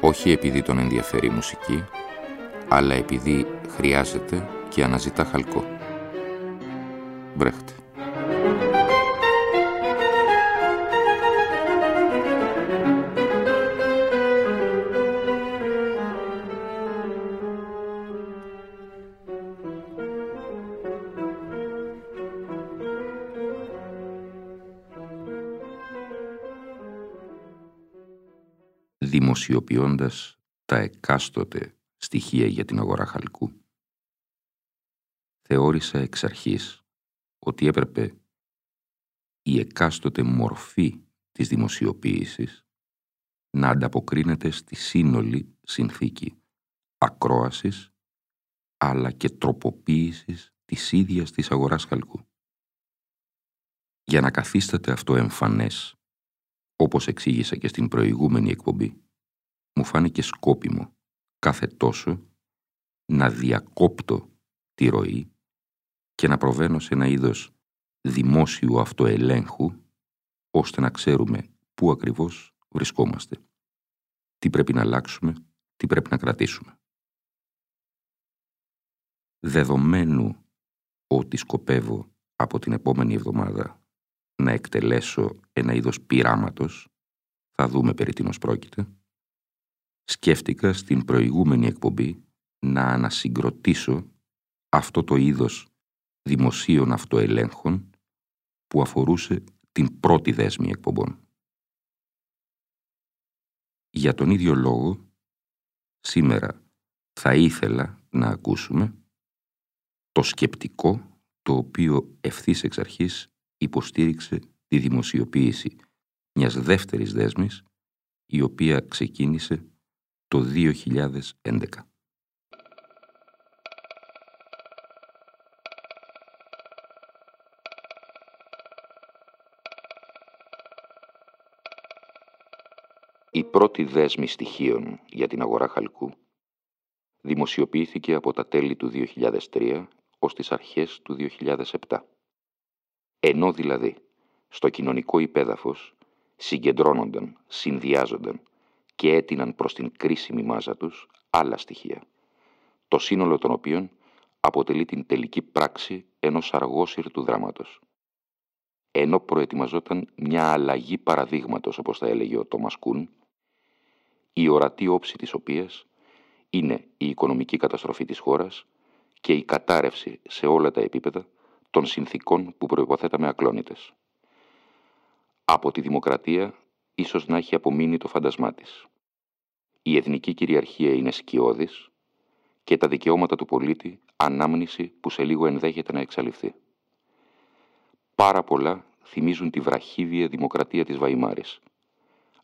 όχι επειδή τον ενδιαφέρει η μουσική, αλλά επειδή χρειάζεται και αναζητά χαλκό. Μπρέχτε. Δημοσιοποιώντας τα εκάστοτε στοιχεία για την αγορά χαλκού. Θεώρησα εξ αρχής ότι έπρεπε η εκάστοτε μορφή της δημοσιοποίησης να ανταποκρίνεται στη σύνολη συνθήκη ακρόασης αλλά και τροποποίησης της ίδιας της αγοράς χαλκού. Για να καθίσταται αυτό εμφανές, όπως εξήγησα και στην προηγούμενη εκπομπή, μου φάνηκε σκόπιμο κάθε τόσο να διακόπτω τη ροή και να προβαίνω σε ένα είδος δημόσιου αυτοελέγχου ώστε να ξέρουμε πού ακριβώς βρισκόμαστε. Τι πρέπει να αλλάξουμε, τι πρέπει να κρατήσουμε. Δεδομένου ότι σκοπεύω από την επόμενη εβδομάδα να εκτελέσω ένα είδος πειράματος, θα δούμε περί τίνος πρόκειται, σκέφτηκα στην προηγούμενη εκπομπή να ανασυγκροτήσω αυτό το είδος δημοσίων αυτοελέγχων που αφορούσε την πρώτη δέσμη εκπομπών. Για τον ίδιο λόγο, σήμερα θα ήθελα να ακούσουμε το σκεπτικό το οποίο ευθύς εξ αρχής υποστήριξε τη δημοσιοποίηση μιας δεύτερης δέσμης η οποία ξεκίνησε το 2011. Η πρώτη δέσμη στοιχείων για την αγορά χαλκού δημοσιοποιήθηκε από τα τέλη του 2003 ως τις αρχές του 2007. Ενώ δηλαδή στο κοινωνικό υπέδαφος συγκεντρώνονταν, συνδυάζονταν και έτειναν προς την κρίσιμη μάζα τους άλλα στοιχεία, το σύνολο των οποίων αποτελεί την τελική πράξη ενός αργόσυρτου δράματος. Ενώ προετοιμαζόταν μια αλλαγή παραδείγματος, όπως θα έλεγε ο Τόμας Κούν, η ορατή όψη της οποίας είναι η οικονομική καταστροφή της χώρας και η κατάρρευση σε όλα τα επίπεδα των συνθήκων που προϋποθέταμε ακλόνητες. Από τη δημοκρατία ίσως να έχει απομείνει το φάντασμά της. Η εθνική κυριαρχία είναι σκιώδης και τα δικαιώματα του πολίτη ανάμνηση που σε λίγο ενδέχεται να εξαλειφθεί. Πάρα πολλά θυμίζουν τη βραχύβια δημοκρατία της Βαϊμάρης,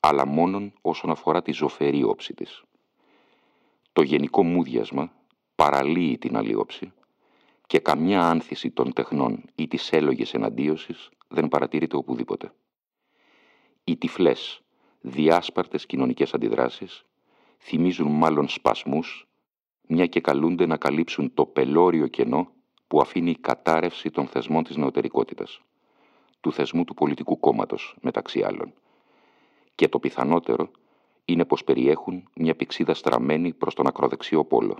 αλλά μόνον όσον αφορά τη ζωφερή όψη της. Το γενικό μούδιασμα παραλύει την αλλιόψη και καμιά άνθηση των τεχνών ή της έλογης εναντίωσης δεν παρατηρείται οπουδήποτε. Οι τυφλές, διάσπαρτες κοινωνικές αντιδράσεις θυμίζουν μάλλον σπασμούς, μια και καλούνται να καλύψουν το πελώριο κενό που αφήνει η κατάρρευση των θεσμών της νεωτερικότητας, του θεσμού του πολιτικού κόμματος, μεταξύ άλλων. Και το πιθανότερο είναι πως περιέχουν μια πηξίδα στραμμένη προς τον ακροδεξιό πόλο.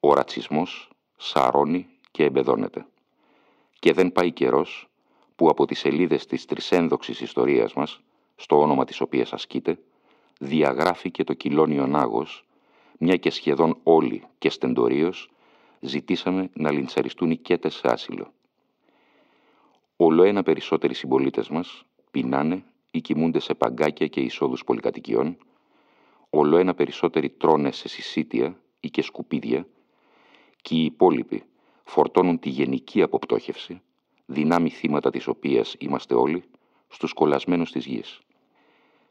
Ο ρατσισμός σαρώνει και εμπεδώνεται. Και δεν πάει καιρός που από τις σελίδες της τρισένδοξης ιστορίας μας, στο όνομα της οποίας ασκείται, διαγράφηκε το κυλώνιο νάγος, μια και σχεδόν όλοι και στεντορίως ζητήσαμε να λιντσαριστούν οι κέτες σε άσυλο. Όλο ένα περισσότεροι συμπολίτες μας πεινάνε ή κοιμούνται σε παγκάκια και εισόδους πολυκατοικιών, όλο ένα περισσότεροι τρώνε σε συσίτια ή και σκουπίδια και οι υπόλοιποι φορτώνουν τη γενική αποπτώχευση, δυνάμει θύματα της οποίας είμαστε όλοι, στους κολλασμένους της γης.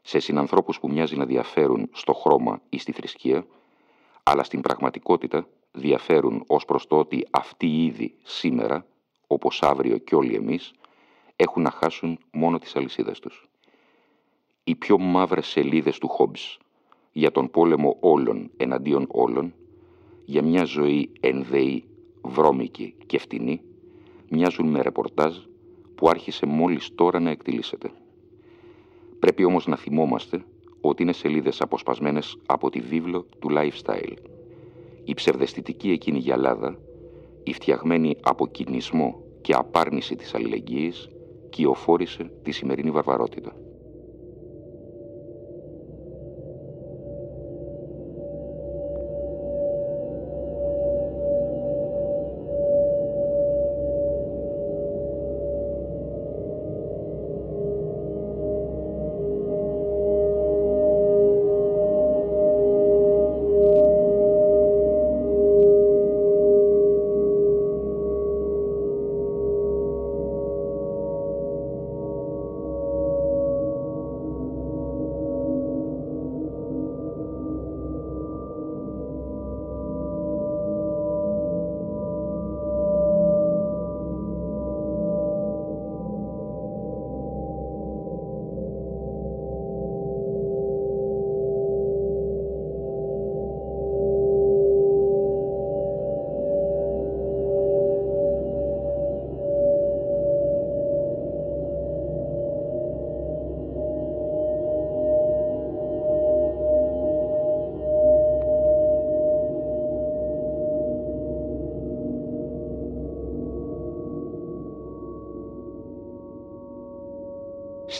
Σε συνανθρώπους που μοιάζει να διαφέρουν στο χρώμα ή στη θρησκεία, αλλά στην πραγματικότητα διαφέρουν ως προς το ότι αυτοί ήδη σήμερα, όπως αύριο και όλοι εμείς, έχουν να χάσουν μόνο τις αλυσίδες τους. Οι πιο μαύρες σελίδες του Χόμπς για τον πόλεμο όλων εναντίον όλων, για μια ζωή ενδεή, βρώμικη και φτηνή, μοιάζουν με ρεπορτάζ που άρχισε μόλις τώρα να εκτιλήσεται. Πρέπει όμως να θυμόμαστε ότι είναι σελίδες αποσπασμένες από τη βίβλο του lifestyle. Η ψευδεστητική εκείνη γυαλάδα, η φτιαγμένη από κινησμό και απάρνηση της αλληλεγγύης, κυοφόρησε τη σημερινή βαρβαρότητα.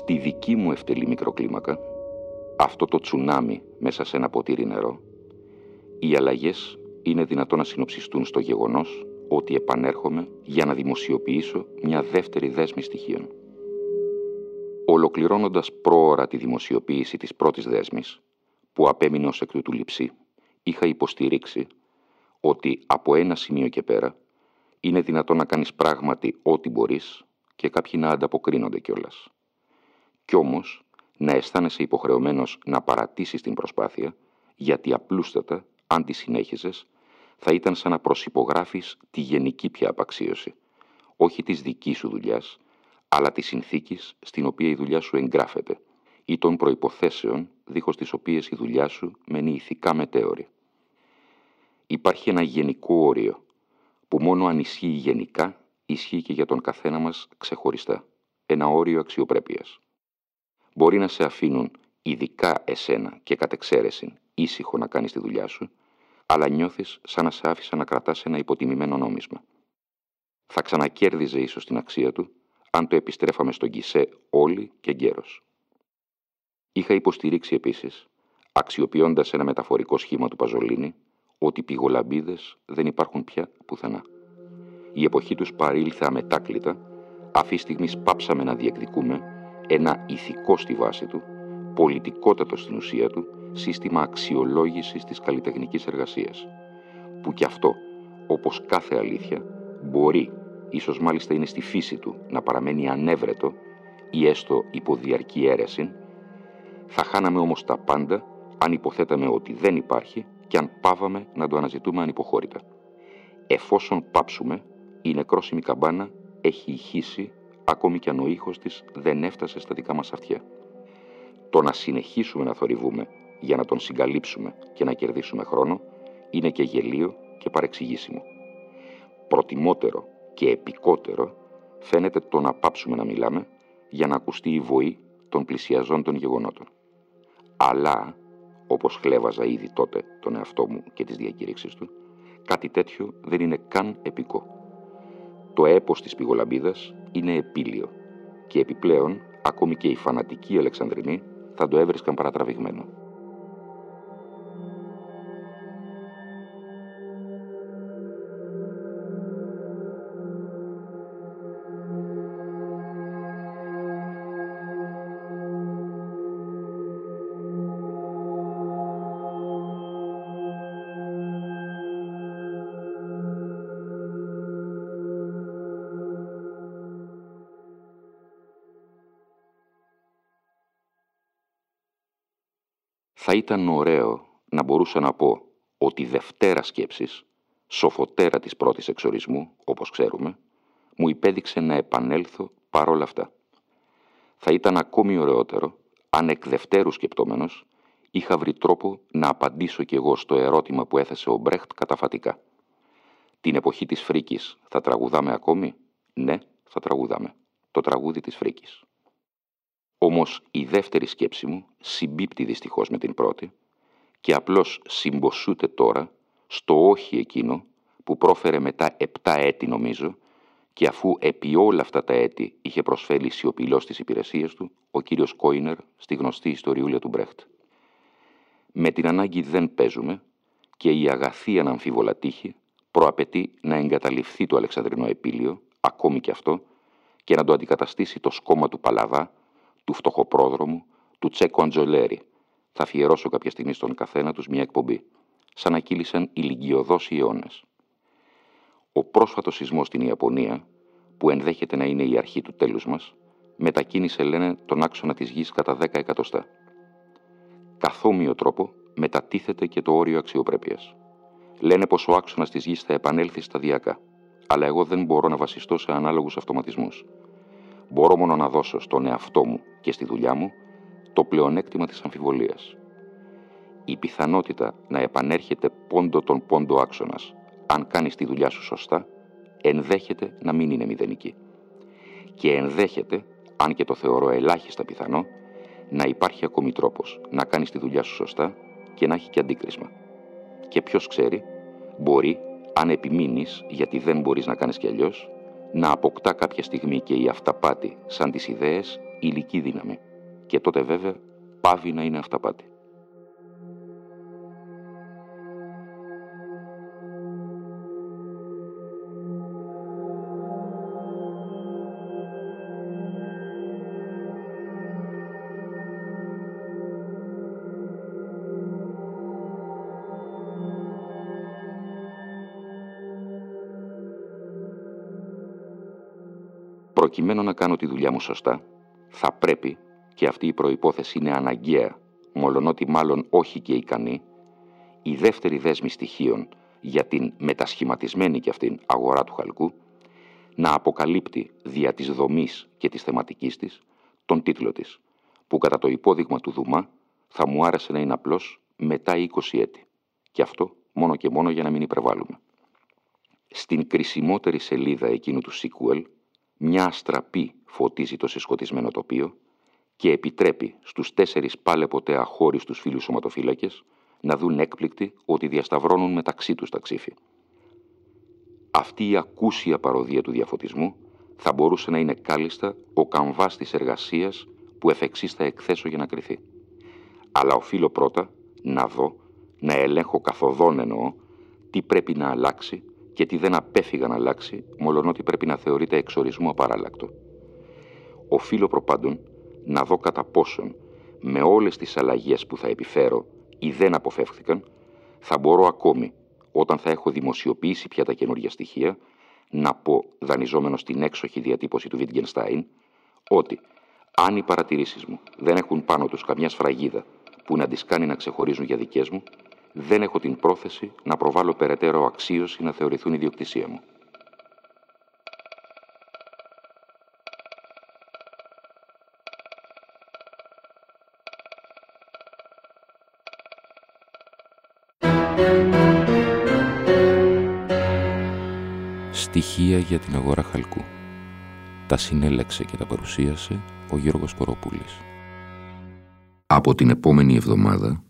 Στη δική μου ευτελή μικροκλίμακα, αυτό το τσουνάμι μέσα σε ένα ποτήρι νερό, οι αλλαγές είναι δυνατόν να συνοψιστούν στο γεγονός ότι επανέρχομαι για να δημοσιοποιήσω μια δεύτερη δέσμη στοιχείων. Ολοκληρώνοντας πρόωρα τη δημοσιοποίηση της πρώτης δέσμης, που απέμεινε ως εκ του λειψή, είχα υποστηρίξει ότι από ένα σημείο και πέρα είναι δυνατόν να κάνεις πράγματι ό,τι μπορείς και κάποιοι να ανταποκρίνονται κιόλας. Κι όμως να αισθάνεσαι υποχρεωμένος να παρατήσεις την προσπάθεια, γιατί απλούστατα, αν τη συνέχιζες, θα ήταν σαν να προσυπογράφεις τη γενική πια απαξίωση, όχι της δικής σου δουλειάς, αλλά της συνθήκης στην οποία η δουλειά σου εγγράφεται ή των προϋποθέσεων δίχως τις οποίες η δουλειά σου μένει ηθικά μετέωρη. Υπάρχει ένα γενικό όριο, που μόνο αν ισχύει γενικά, ισχύει και για τον καθένα μας ξεχωριστά. Ένα όριο αξιοπρέπειας. Μπορεί να σε αφήνουν ειδικά εσένα και κατ' εξαίρεση ήσυχο να κάνεις τη δουλειά σου, αλλά νιώθεις σαν να σε άφησα να κρατάς ένα υποτιμημένο νόμισμα. Θα ξανακέρδιζε ίσως την αξία του, αν το επιστρέφαμε στον Κισέ όλοι και γέρος. Είχα υποστηρίξει επίσης, αξιοποιώντας ένα μεταφορικό σχήμα του Παζολίνη, ότι πηγολαμπίδες δεν υπάρχουν πια πουθενά. Η εποχή τους παρήλθε αμετάκλητα, αυτή στιγμή πάψαμε να διεκδικούμε ένα ηθικό στη βάση του, πολιτικότατο στην ουσία του, σύστημα αξιολόγησης της καλλιτεχνικής εργασίας, που κι αυτό, όπως κάθε αλήθεια, μπορεί, ίσως μάλιστα είναι στη φύση του, να παραμένει ανέβρετο ή έστω υποδιαρκή αίρεση, θα χάναμε όμως τα πάντα αν υποθέταμε ότι δεν υπάρχει και αν πάβαμε να το αναζητούμε ανυποχώρητα. Εφόσον πάψουμε, η νεκρόσιμη καμπάνα έχει ηχήσει ακόμη κι αν ο ήχος της δεν έφτασε στα δικά μας αυτιά. Το να συνεχίσουμε να θορυβούμε για να τον συγκαλύψουμε και να κερδίσουμε χρόνο είναι και γελίο και παρεξηγήσιμο. Προτιμότερο και επικότερο φαίνεται το να πάψουμε να μιλάμε για να ακουστεί η βοή των πλησιαζών των γεγονότων. Αλλά, όπως χλέβαζα ήδη τότε τον εαυτό μου και τις διακήρυξεις του, κάτι τέτοιο δεν είναι καν επικό. Το έπος της πηγολαμπίδας είναι επίλιο και επιπλέον ακόμη και οι φανατικοί Αλεξανδρινοί θα το έβρισκαν παρατραβηγμένο. Θα ήταν ωραίο να μπορούσα να πω ότι δευτέρα σκέψης, σοφοτέρα της πρώτης εξορισμού, όπως ξέρουμε, μου υπέδειξε να επανέλθω παρόλα αυτά. Θα ήταν ακόμη ωραιότερο αν εκ δευτέρου σκεπτόμενος είχα βρει τρόπο να απαντήσω κι εγώ στο ερώτημα που έθεσε ο Μπρέχτ καταφατικά. Την εποχή της φρίκης θα τραγουδάμε ακόμη; Ναι, θα τραγουδάμε. Το τραγούδι της φρίκης. Όμως η δεύτερη σκέψη μου συμπίπτει δυστυχώς με την πρώτη και απλώς συμποσούται τώρα στο όχι εκείνο που πρόφερε μετά επτά έτη νομίζω και αφού επί όλα αυτά τα έτη είχε προσφέρει σιωπηλό στις υπηρεσίες του ο κύριος Κόινερ στη γνωστή ιστοριούλια του Μπρέχτ. Με την ανάγκη δεν παίζουμε και η αγαθή αναμφίβολα τύχη προαπαιτεί να εγκαταλειφθεί το Αλεξανδρινό επίλιο, ακόμη και αυτό, και να το αντικαταστήσει το σκόμα του Παλαβά, του φτωχοπρόδρομου, του Τσέκο Αντζολέρη. Θα αφιερώσω κάποια στιγμή στον καθένα τους μια εκπομπή. Σαν να κύλησαν ηλικιωδώς οι αιώνες. Ο πρόσφατος σεισμός στην Ιαπωνία, που ενδέχεται να είναι η αρχή του τέλους μας, μετακίνησε, λένε, τον άξονα της γης κατά 10 εκατοστά. Καθόμοιο τρόπο μετατίθεται και το όριο αξιοπρέπειας. Λένε πως ο άξονας της γης θα επανέλθει σταδιακά, αλλά εγώ δεν μπορώ να βασιστώ σε ανάλογους αυτοματισμούς. Μπορώ μόνο να δώσω στον εαυτό μου και στη δουλειά μου το πλεονέκτημα της αμφιβολίας. Η πιθανότητα να επανέρχεται πόντο τον πόντο άξονας, αν κάνεις τη δουλειά σου σωστά, ενδέχεται να μην είναι μηδενική. Και ενδέχεται, αν και το θεωρώ ελάχιστα πιθανό, να υπάρχει ακόμη τρόπος να κάνεις τη δουλειά σου σωστά και να έχει και αντίκρισμα. Και ποιος ξέρει, μπορεί, αν επιμείνεις, γιατί δεν μπορείς να κάνεις κι αλλιώς, να αποκτά κάποια στιγμή και η αυταπάτη σαν τις ιδέες υλική δύναμη. Και τότε βέβαια πάβει να είναι αυταπάτη. Προκειμένου να κάνω τη δουλειά μου σωστά, θα πρέπει, και αυτή η προϋπόθεση είναι αναγκαία, μολονότι μάλλον όχι και ικανή, η δεύτερη δέσμη στοιχείων για την μετασχηματισμένη και αυτήν αγορά του χαλκού, να αποκαλύπτει δια της δομής και της θεματικής της τον τίτλο της, που κατά το υπόδειγμα του Δουμά θα μου άρεσε να είναι απλώς μετά 20 έτη. Και αυτό μόνο και μόνο για να μην υπερβάλλουμε. Στην κρισιμότερη σελίδα εκείνου του sequel μια αστραπή φωτίζει το συσχωτισμένο τοπίο και επιτρέπει στους τέσσερις πάλε ποτέ αχώριστους φίλους σωματοφύλακες να δουν έκπληκτοι ότι διασταυρώνουν μεταξύ τους τα ξύφη. Αυτή η ακούσια παροδία του διαφωτισμού θα μπορούσε να είναι κάλλιστα ο καμβάς της εργασίας που εφ' θα εκθέσω για να κρυθεί. Αλλά οφείλω πρώτα να δω, να ελέγχω καθοδόν εννοώ, τι πρέπει να αλλάξει και τι δεν απέφυγα να αλλάξει, μολονότι πρέπει να θεωρείται εξορισμού απαράλλακτο. Οφείλω προπάντων να δω κατά πόσον, με όλες τις αλλαγές που θα επιφέρω ή δεν αποφεύχθηκαν, θα μπορώ ακόμη, όταν θα έχω δημοσιοποιήσει πια τα καινούργια στοιχεία, να πω, δανειζόμενο στην έξοχη διατύπωση του Βίτγκενστάιν, ότι αν οι παρατηρήσεις μου δεν έχουν πάνω τους καμιά σφραγίδα που να τις κάνει να ξεχωρίζουν για δικές μου, δεν έχω την πρόθεση να προβάλλω περαιτέρω αξίωση να θεωρηθούν ιδιοκτησία μου. Στοιχεία για την αγορά χαλκού. Τα συνέλεξε και τα παρουσίασε ο Γιώργος Κοροπούλης. Από την επόμενη εβδομάδα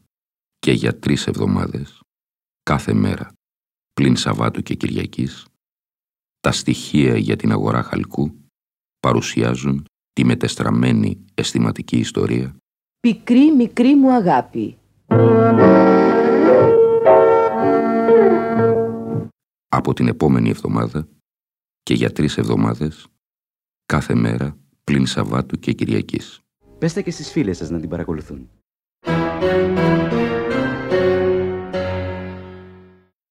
και για τρεις εβδομάδες, κάθε μέρα, πλην Σαββάτου και Κυριακής, τα στοιχεία για την αγορά χαλκού παρουσιάζουν τη μετεστραμμένη αισθηματική ιστορία «Πικρή μικρή μου αγάπη» Από την επόμενη εβδομάδα και για τρεις εβδομάδες, κάθε μέρα πλην Σαββάτου και Κυριακής. Πεςτε και στις φίλες σας να την παρακολουθούν.